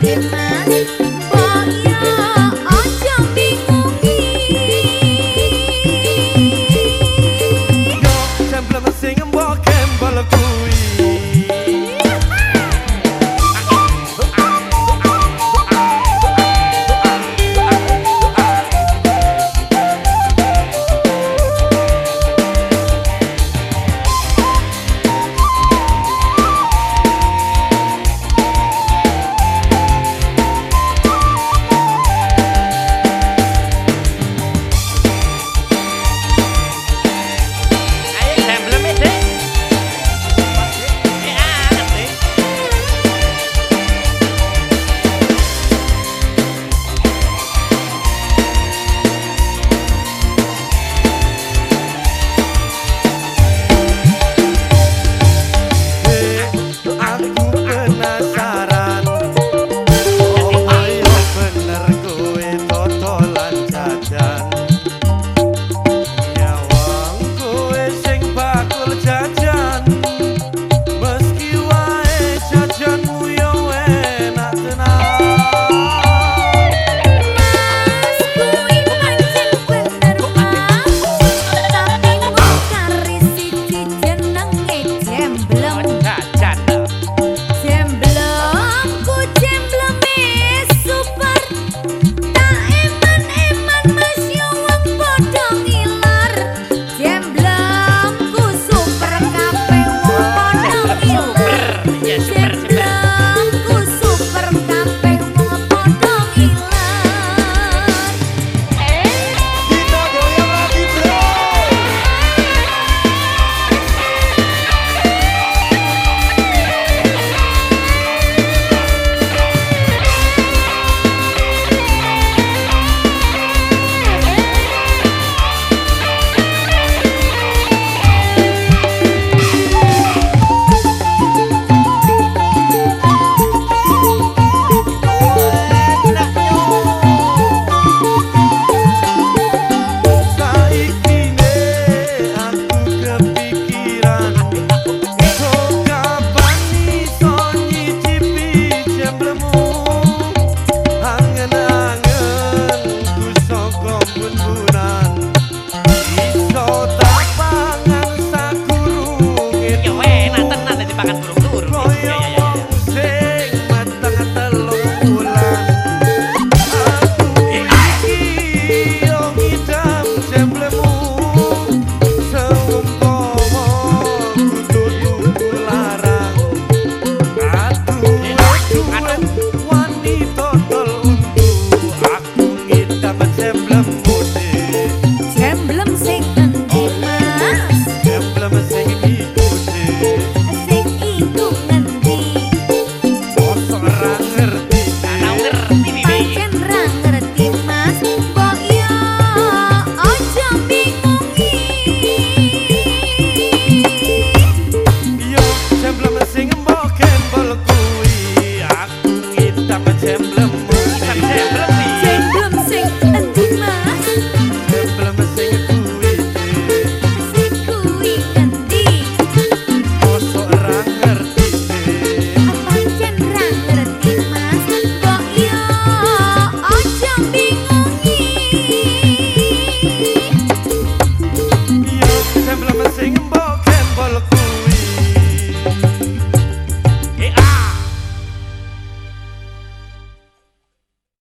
Fatima